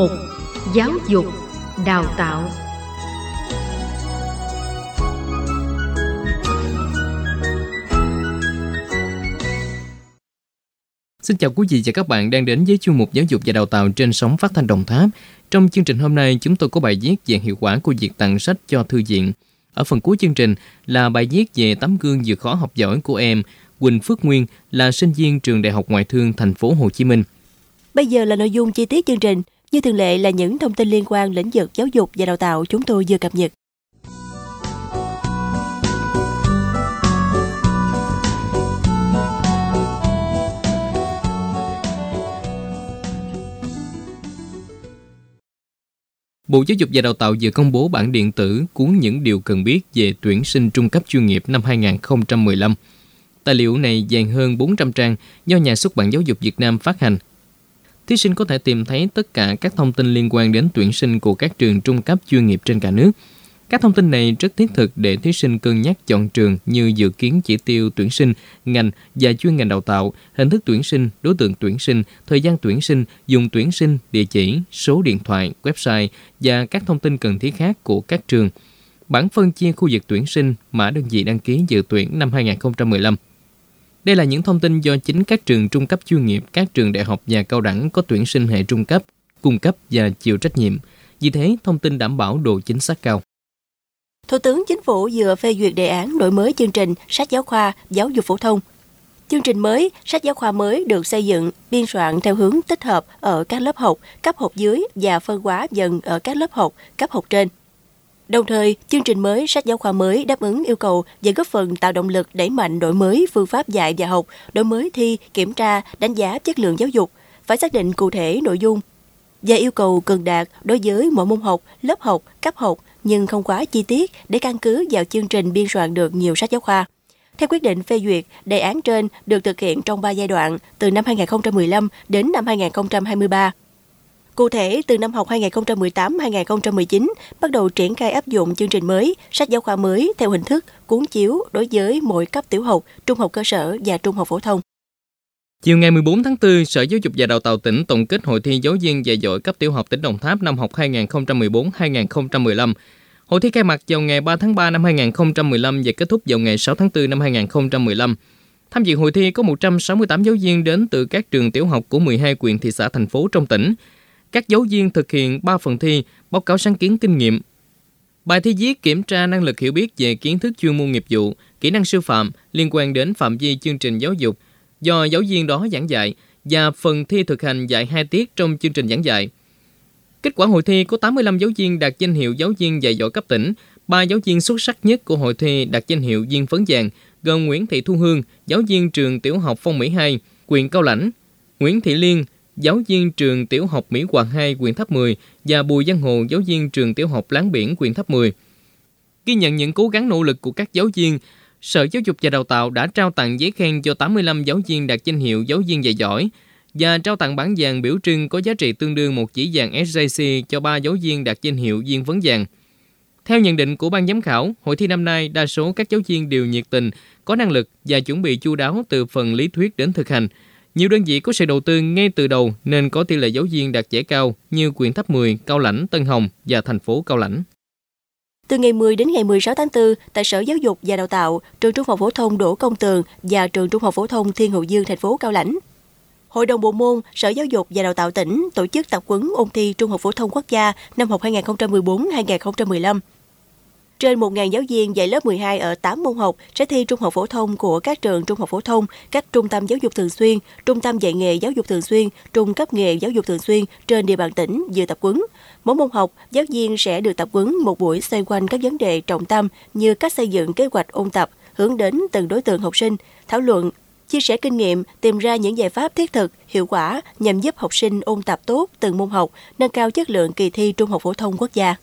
một Giáo dục, đào tạo Xin chào quý vị và các bạn đang đến với chuyên mục giáo dục và đào tạo trên sóng phát thanh Đồng Tháp. Trong chương trình hôm nay, chúng tôi có bài viết về hiệu quả của việc tặng sách cho thư viện. Ở phần cuối chương trình là bài viết về tấm gương vượt khó học giỏi của em Quỳnh Phước Nguyên là sinh viên trường Đại học Ngoại thương thành phố Hồ Chí Minh. Bây giờ là nội dung chi tiết chương trình. Như thường lệ là những thông tin liên quan lĩnh vực giáo dục và đào tạo chúng tôi vừa cập nhật. Bộ Giáo dục và Đào tạo vừa công bố bản điện tử cuốn những điều cần biết về tuyển sinh trung cấp chuyên nghiệp năm 2015. Tài liệu này dài hơn 400 trang do nhà xuất bản giáo dục Việt Nam phát hành. Thí sinh có thể tìm thấy tất cả các thông tin liên quan đến tuyển sinh của các trường trung cấp chuyên nghiệp trên cả nước. Các thông tin này rất thiết thực để thí sinh cân nhắc chọn trường như dự kiến chỉ tiêu tuyển sinh, ngành và chuyên ngành đào tạo, hình thức tuyển sinh, đối tượng tuyển sinh, thời gian tuyển sinh, dùng tuyển sinh, địa chỉ, số điện thoại, website và các thông tin cần thiết khác của các trường. Bản phân chia khu vực tuyển sinh, mã đơn vị đăng ký dự tuyển năm 2015. Đây là những thông tin do chính các trường trung cấp chuyên nghiệp, các trường đại học và cao đẳng có tuyển sinh hệ trung cấp, cung cấp và chịu trách nhiệm. Vì thế, thông tin đảm bảo độ chính xác cao. Thủ tướng Chính phủ vừa phê duyệt đề án đổi mới chương trình sách giáo khoa giáo dục phổ thông. Chương trình mới, sách giáo khoa mới được xây dựng, biên soạn theo hướng tích hợp ở các lớp học, cấp học dưới và phân hóa dần ở các lớp học, cấp học trên. Đồng thời, chương trình mới sách giáo khoa mới đáp ứng yêu cầu và góp phần tạo động lực đẩy mạnh đổi mới phương pháp dạy và học, đổi mới thi, kiểm tra, đánh giá chất lượng giáo dục, phải xác định cụ thể nội dung và yêu cầu cần đạt đối với mỗi môn học, lớp học, cấp học nhưng không quá chi tiết để căn cứ vào chương trình biên soạn được nhiều sách giáo khoa. Theo quyết định phê duyệt, đề án trên được thực hiện trong 3 giai đoạn từ năm 2015 đến năm 2023. Cụ thể, từ năm học 2018-2019, bắt đầu triển khai áp dụng chương trình mới, sách giáo khoa mới theo hình thức cuốn chiếu đối với mỗi cấp tiểu học, trung học cơ sở và trung học phổ thông. Chiều ngày 14 tháng 4, Sở Giáo dục và Đào tạo tỉnh tổng kết hội thi giáo viên dạy giỏi cấp tiểu học tỉnh Đồng Tháp năm học 2014-2015. Hội thi khai mạc vào ngày 3 tháng 3 năm 2015 và kết thúc vào ngày 6 tháng 4 năm 2015. Tham dự hội thi có 168 giáo viên đến từ các trường tiểu học của 12 huyện thị xã thành phố trong tỉnh. Các giáo viên thực hiện 3 phần thi, báo cáo sáng kiến kinh nghiệm. Bài thi viết kiểm tra năng lực hiểu biết về kiến thức chuyên môn nghiệp vụ, kỹ năng sư phạm liên quan đến phạm vi chương trình giáo dục do giáo viên đó giảng dạy và phần thi thực hành dạy 2 tiết trong chương trình giảng dạy. Kết quả hội thi có 85 giáo viên đạt danh hiệu giáo viên dạy giỏi cấp tỉnh, 3 giáo viên xuất sắc nhất của hội thi đạt danh hiệu viên phấn vàng gồm Nguyễn Thị Thu Hương, giáo viên trường tiểu học Phong Mỹ 2, quyền Cao Lãnh, Nguyễn Thị Liên, giáo viên trường tiểu học Mỹ Hòa 2, quyền Tháp 10 và Bùi Văn Hồ, giáo viên trường tiểu học Láng Biển, quyền Tháp 10. Ghi nhận những cố gắng nỗ lực của các giáo viên, Sở Giáo dục và Đào tạo đã trao tặng giấy khen cho 85 giáo viên đạt danh hiệu giáo viên dạy giỏi và trao tặng bản vàng biểu trưng có giá trị tương đương một chỉ vàng SJC cho 3 giáo viên đạt danh hiệu viên vấn vàng. Theo nhận định của ban giám khảo, hội thi năm nay đa số các giáo viên đều nhiệt tình, có năng lực và chuẩn bị chu đáo từ phần lý thuyết đến thực hành. Nhiều đơn vị có sự đầu tư ngay từ đầu nên có tỷ lệ giáo viên đạt giải cao như quyền tháp 10, Cao Lãnh, Tân Hồng và thành phố Cao Lãnh. Từ ngày 10 đến ngày 16 tháng 4, tại Sở Giáo dục và Đào tạo, trường Trung học phổ thông Đỗ Công Tường và trường Trung học phổ thông Thiên Hậu Dương thành phố Cao Lãnh Hội đồng bộ môn Sở Giáo dục và Đào tạo tỉnh tổ chức tập huấn ôn thi Trung học phổ thông quốc gia năm học 2014-2015. Trên 1.000 giáo viên dạy lớp 12 ở 8 môn học sẽ thi trung học phổ thông của các trường trung học phổ thông, các trung tâm giáo dục thường xuyên, trung tâm dạy nghề giáo dục thường xuyên, trung cấp nghề giáo dục thường xuyên trên địa bàn tỉnh dự tập huấn. Mỗi môn học, giáo viên sẽ được tập huấn một buổi xoay quanh các vấn đề trọng tâm như cách xây dựng kế hoạch ôn tập, hướng đến từng đối tượng học sinh, thảo luận, chia sẻ kinh nghiệm, tìm ra những giải pháp thiết thực, hiệu quả nhằm giúp học sinh ôn tập tốt từng môn học, nâng cao chất lượng kỳ thi Trung học phổ thông quốc gia.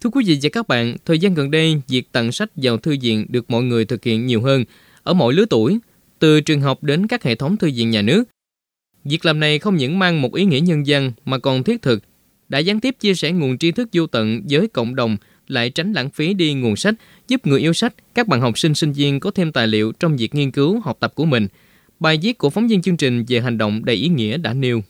Thưa quý vị và các bạn, thời gian gần đây, việc tặng sách vào thư viện được mọi người thực hiện nhiều hơn, ở mọi lứa tuổi, từ trường học đến các hệ thống thư viện nhà nước. Việc làm này không những mang một ý nghĩa nhân dân mà còn thiết thực. đã gián tiếp chia sẻ nguồn tri thức vô tận với cộng đồng, lại tránh lãng phí đi nguồn sách, giúp người yêu sách, các bạn học sinh sinh viên có thêm tài liệu trong việc nghiên cứu, học tập của mình. Bài viết của phóng viên chương trình về hành động đầy ý nghĩa đã nêu.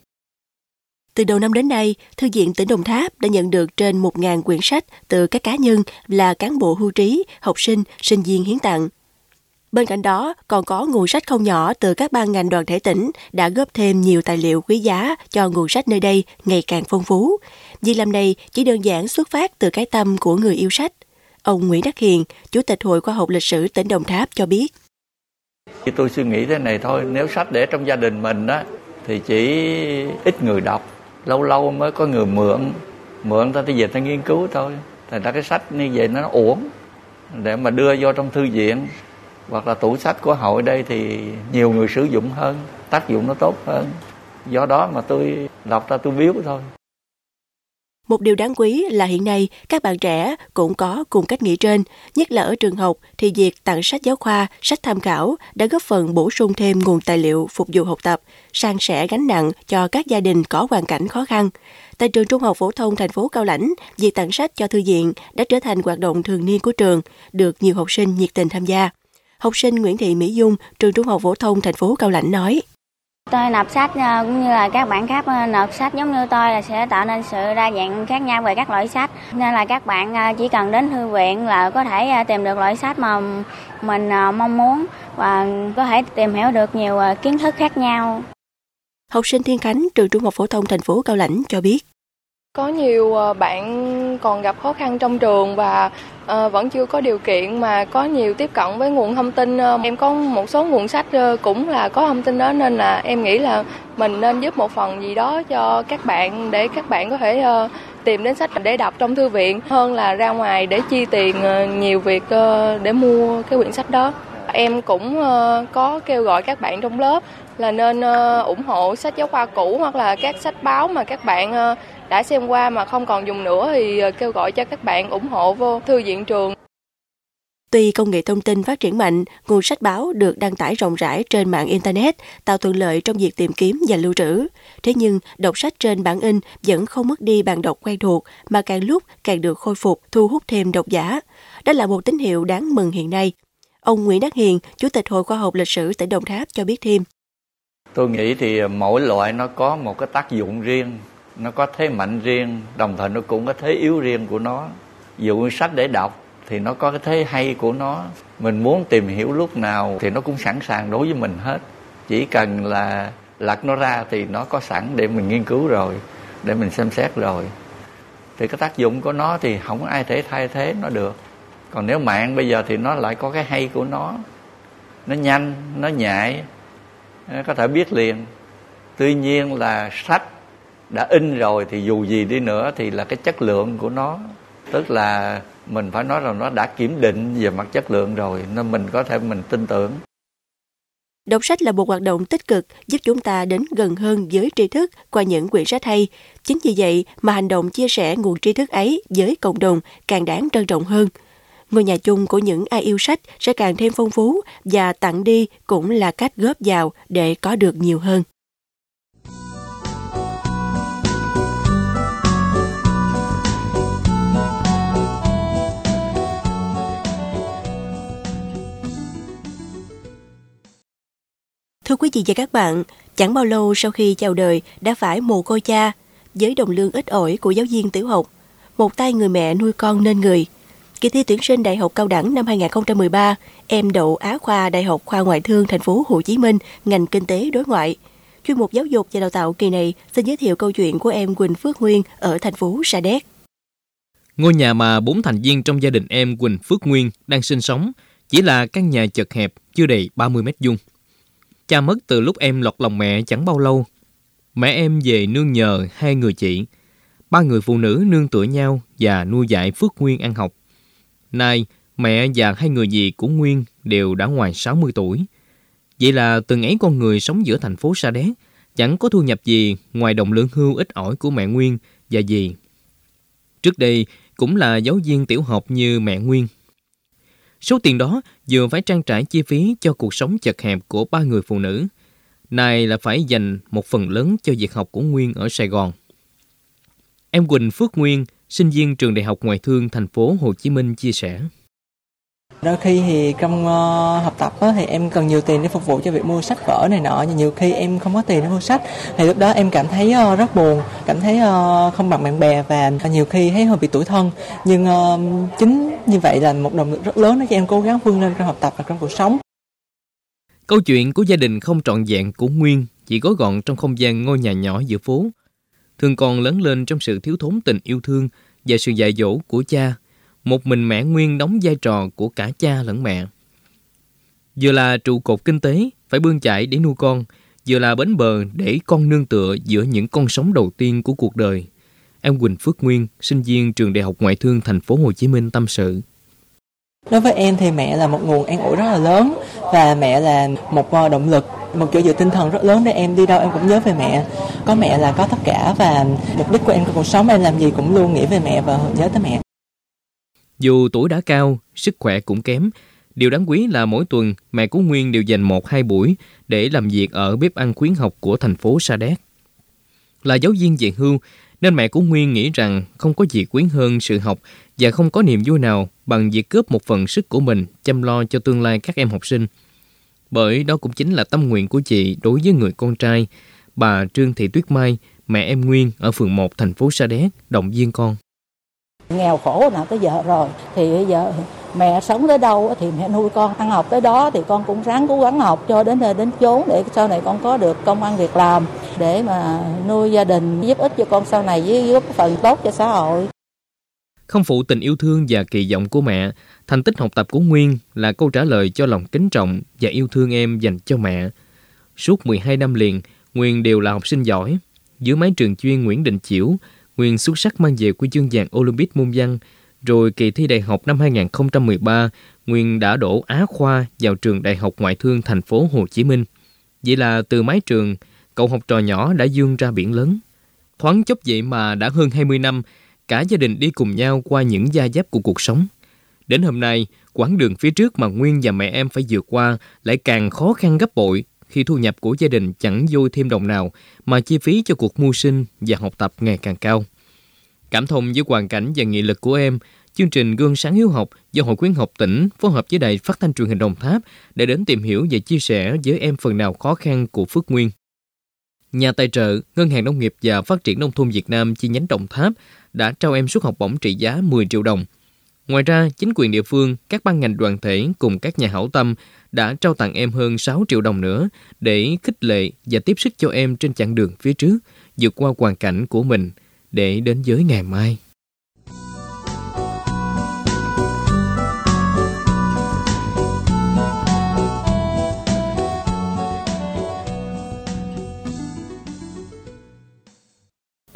Từ đầu năm đến nay, Thư viện tỉnh Đồng Tháp đã nhận được trên 1.000 quyển sách từ các cá nhân là cán bộ hưu trí, học sinh, sinh viên hiến tặng. Bên cạnh đó, còn có nguồn sách không nhỏ từ các ban ngành đoàn thể tỉnh đã góp thêm nhiều tài liệu quý giá cho nguồn sách nơi đây ngày càng phong phú. Việc làm này chỉ đơn giản xuất phát từ cái tâm của người yêu sách. Ông Nguyễn Đắc Hiền, Chủ tịch Hội Khoa học Lịch sử tỉnh Đồng Tháp cho biết. Tôi suy nghĩ thế này thôi, nếu sách để trong gia đình mình á, thì chỉ ít người đọc lâu lâu mới có người mượn. Mượn ta đi về ta nghiên cứu thôi. Thành ra cái sách như vậy nó uổng. Để mà đưa vô trong thư viện. Hoặc là tủ sách của hội đây thì nhiều người sử dụng hơn, tác dụng nó tốt hơn. Do đó mà tôi đọc ra tôi biếu thôi một điều đáng quý là hiện nay các bạn trẻ cũng có cùng cách nghĩ trên, nhất là ở trường học thì việc tặng sách giáo khoa, sách tham khảo đã góp phần bổ sung thêm nguồn tài liệu phục vụ học tập, san sẻ gánh nặng cho các gia đình có hoàn cảnh khó khăn. Tại trường Trung học phổ thông thành phố Cao Lãnh, việc tặng sách cho thư viện đã trở thành hoạt động thường niên của trường, được nhiều học sinh nhiệt tình tham gia. Học sinh Nguyễn Thị Mỹ Dung, trường Trung học phổ thông thành phố Cao Lãnh nói: Tôi nộp sách ờ, cũng như là các bạn khác ờ, nộp sách giống như tôi là sẽ tạo nên sự đa dạng khác nhau về các loại sách. Nên là các bạn ờ, chỉ cần đến thư viện là có thể tìm được loại sách mà mình mong muốn và có thể tìm hiểu được nhiều kiến thức khác nhau. Học sinh Thiên Khánh, trường Trung học phổ thông thành phố Cao Lãnh cho biết. Có nhiều ờ, bạn còn gặp khó khăn trong trường và ờ, vẫn chưa có điều kiện mà có nhiều tiếp cận với nguồn thông tin ờ, em có một số nguồn sách cũng là có thông tin đó nên là em nghĩ là mình nên giúp một phần gì đó cho các bạn để các bạn có thể tìm đến sách để đọc trong thư viện hơn là ra ngoài để chi tiền nhiều việc để mua cái quyển sách đó. Em cũng có kêu gọi các bạn trong lớp là nên ủng hộ sách giáo khoa cũ hoặc là các sách báo mà các bạn đã xem qua mà không còn dùng nữa thì ờ, kêu gọi cho các bạn ủng hộ vô thư viện trường. Tuy công nghệ thông tin phát triển mạnh, nguồn sách báo được đăng tải rộng rãi trên mạng Internet, tạo thuận lợi trong việc tìm kiếm và lưu trữ. Thế nhưng, đọc sách trên bản in vẫn không mất đi bản đọc quen thuộc, mà càng lúc càng được khôi phục, thu hút thêm độc giả. Đó là một tín hiệu đáng mừng hiện nay. Ông Nguyễn Đắc Hiền, Chủ tịch Hội Khoa học Lịch sử tỉnh Đồng Tháp cho biết thêm. Tôi nghĩ thì mỗi loại nó có một cái tác dụng riêng nó có thế mạnh riêng, đồng thời nó cũng có thế yếu riêng của nó. Dụ sách để đọc thì nó có cái thế hay của nó. Mình muốn tìm hiểu lúc nào thì nó cũng sẵn sàng đối với mình hết. Chỉ cần là lật nó ra thì nó có sẵn để mình nghiên cứu rồi, để mình xem xét rồi. Thì cái tác dụng của nó thì không ai thể thay thế nó được. Còn nếu mạng bây giờ thì nó lại có cái hay của nó. Nó nhanh, nó nhạy, nó có thể biết liền. Tuy nhiên là sách đã in rồi thì dù gì đi nữa thì là cái chất lượng của nó tức là mình phải nói rằng nó đã kiểm định về mặt chất lượng rồi, nên mình có thể mình tin tưởng Đọc sách là một hoạt động tích cực, giúp chúng ta đến gần hơn với tri thức qua những quyển sách hay. Chính vì vậy mà hành động chia sẻ nguồn tri thức ấy với cộng đồng càng đáng trân trọng hơn. Ngôi nhà chung của những ai yêu sách sẽ càng thêm phong phú và tặng đi cũng là cách góp vào để có được nhiều hơn. Thưa quý vị và các bạn, chẳng bao lâu sau khi chào đời đã phải mồ côi cha, với đồng lương ít ỏi của giáo viên tiểu học, một tay người mẹ nuôi con nên người. Kỳ thi tuyển sinh Đại học Cao đẳng năm 2013, em đậu Á khoa Đại học Khoa Ngoại thương thành phố Hồ Chí Minh, ngành kinh tế đối ngoại. Chuyên mục giáo dục và đào tạo kỳ này xin giới thiệu câu chuyện của em Quỳnh Phước Nguyên ở thành phố Sa Đéc. Ngôi nhà mà bốn thành viên trong gia đình em Quỳnh Phước Nguyên đang sinh sống chỉ là căn nhà chật hẹp chưa đầy 30 mét vuông. Cha mất từ lúc em lọt lòng mẹ chẳng bao lâu. Mẹ em về nương nhờ hai người chị. Ba người phụ nữ nương tựa nhau và nuôi dạy Phước Nguyên ăn học. Nay, mẹ và hai người dì của Nguyên đều đã ngoài 60 tuổi. Vậy là từng ấy con người sống giữa thành phố Sa Đéc chẳng có thu nhập gì ngoài đồng lương hưu ít ỏi của mẹ Nguyên và dì. Trước đây cũng là giáo viên tiểu học như mẹ Nguyên Số tiền đó vừa phải trang trải chi phí cho cuộc sống chật hẹp của ba người phụ nữ, nay là phải dành một phần lớn cho việc học của Nguyên ở Sài Gòn. Em Quỳnh Phước Nguyên, sinh viên trường Đại học Ngoại thương thành phố Hồ Chí Minh chia sẻ. Đôi khi thì trong uh, học tập á, thì em cần nhiều tiền để phục vụ cho việc mua sách vở này nọ nhưng nhiều khi em không có tiền để mua sách thì lúc đó em cảm thấy uh, rất buồn cảm thấy uh, không bằng bạn bè và nhiều khi thấy hơi bị tủi thân nhưng uh, chính như vậy là một động lực rất lớn để cho em cố gắng vươn lên trong học tập và trong cuộc sống Câu chuyện của gia đình không trọn vẹn của Nguyên chỉ gói gọn trong không gian ngôi nhà nhỏ giữa phố. Thường còn lớn lên trong sự thiếu thốn tình yêu thương và sự dạy dỗ của cha. Một mình mẹ Nguyên đóng vai trò của cả cha lẫn mẹ. Vừa là trụ cột kinh tế, phải bươn chải để nuôi con, vừa là bến bờ để con nương tựa giữa những con sóng đầu tiên của cuộc đời. Em Quỳnh Phước Nguyên, sinh viên trường Đại học Ngoại thương thành phố Hồ Chí Minh tâm sự. Đối với em thì mẹ là một nguồn an ủi rất là lớn và mẹ là một động lực, một chỗ dựa tinh thần rất lớn để em đi đâu em cũng nhớ về mẹ. Có mẹ là có tất cả và mục đích của em trong cuộc sống em làm gì cũng luôn nghĩ về mẹ và nhớ tới mẹ. Dù tuổi đã cao, sức khỏe cũng kém, điều đáng quý là mỗi tuần mẹ của Nguyên đều dành một hai buổi để làm việc ở bếp ăn khuyến học của thành phố Sa Đéc. Là giáo viên về hưu, nên mẹ của Nguyên nghĩ rằng không có gì quý hơn sự học và không có niềm vui nào bằng việc cướp một phần sức của mình chăm lo cho tương lai các em học sinh. Bởi đó cũng chính là tâm nguyện của chị đối với người con trai, bà Trương Thị Tuyết Mai, mẹ em Nguyên ở phường 1 thành phố Sa Đéc, động viên con nghèo khổ nào tới giờ rồi thì bây giờ mẹ sống tới đâu thì mẹ nuôi con ăn học tới đó thì con cũng ráng cố gắng học cho đến nơi đến chốn để sau này con có được công ăn việc làm để mà nuôi gia đình giúp ích cho con sau này với góp phần tốt cho xã hội Không phụ tình yêu thương và kỳ vọng của mẹ, thành tích học tập của Nguyên là câu trả lời cho lòng kính trọng và yêu thương em dành cho mẹ. Suốt 12 năm liền, Nguyên đều là học sinh giỏi. Dưới mái trường chuyên Nguyễn Đình Chiểu, Nguyên xuất sắc mang về huy chương vàng Olympic môn văn. Rồi kỳ thi đại học năm 2013, Nguyên đã đổ Á khoa vào trường Đại học Ngoại thương thành phố Hồ Chí Minh. Vậy là từ mái trường, cậu học trò nhỏ đã dương ra biển lớn. Thoáng chốc vậy mà đã hơn 20 năm, cả gia đình đi cùng nhau qua những gia giáp của cuộc sống. Đến hôm nay, quãng đường phía trước mà Nguyên và mẹ em phải vượt qua lại càng khó khăn gấp bội khi thu nhập của gia đình chẳng dôi thêm đồng nào mà chi phí cho cuộc mưu sinh và học tập ngày càng cao. Cảm thông với hoàn cảnh và nghị lực của em, chương trình Gương sáng hiếu học do Hội khuyến học tỉnh phối hợp với Đài Phát thanh truyền hình Đồng Tháp để đến tìm hiểu và chia sẻ với em phần nào khó khăn của Phước Nguyên. Nhà tài trợ Ngân hàng Nông nghiệp và Phát triển Nông thôn Việt Nam chi nhánh Đồng Tháp đã trao em suất học bổng trị giá 10 triệu đồng. Ngoài ra, chính quyền địa phương, các ban ngành đoàn thể cùng các nhà hảo tâm đã trao tặng em hơn 6 triệu đồng nữa để khích lệ và tiếp sức cho em trên chặng đường phía trước, vượt qua hoàn cảnh của mình để đến giới ngày mai.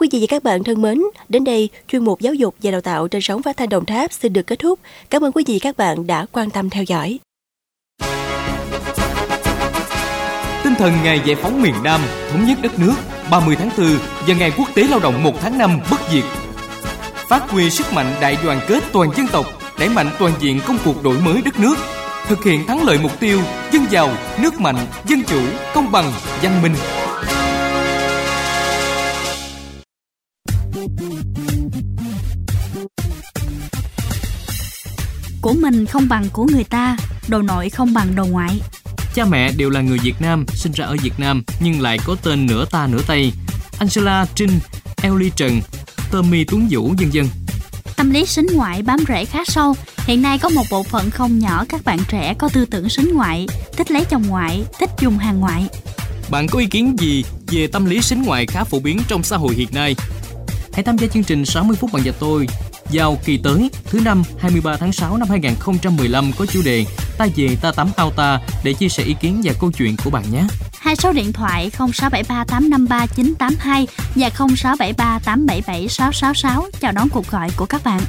Quý vị và các bạn thân mến, đến đây chuyên mục giáo dục và đào tạo trên sóng phát thanh Đồng Tháp xin được kết thúc. Cảm ơn quý vị và các bạn đã quan tâm theo dõi. Tinh thần ngày giải phóng miền Nam, thống nhất đất nước 30 tháng 4 và ngày quốc tế lao động 1 tháng 5 bất diệt. Phát huy sức mạnh đại đoàn kết toàn dân tộc, đẩy mạnh toàn diện công cuộc đổi mới đất nước, thực hiện thắng lợi mục tiêu dân giàu, nước mạnh, dân chủ, công bằng, văn minh. Của mình không bằng của người ta, đồ nội không bằng đồ ngoại. Cha mẹ đều là người Việt Nam, sinh ra ở Việt Nam nhưng lại có tên nửa ta nửa Tây. Angela Trinh, Ellie Trần, Tommy Tuấn Vũ, vân vân. Tâm lý sính ngoại bám rễ khá sâu. Hiện nay có một bộ phận không nhỏ các bạn trẻ có tư tưởng sính ngoại, thích lấy chồng ngoại, thích dùng hàng ngoại. Bạn có ý kiến gì về tâm lý sính ngoại khá phổ biến trong xã hội hiện nay? Hãy tham gia chương trình 60 phút bằng giờ tôi vào kỳ tới, thứ năm 23 tháng 6 năm 2015 có chủ đề Ta về ta tắm ao ta để chia sẻ ý kiến và câu chuyện của bạn nhé. Hai số điện thoại 0673853982 và 0673877666 chào đón cuộc gọi của các bạn.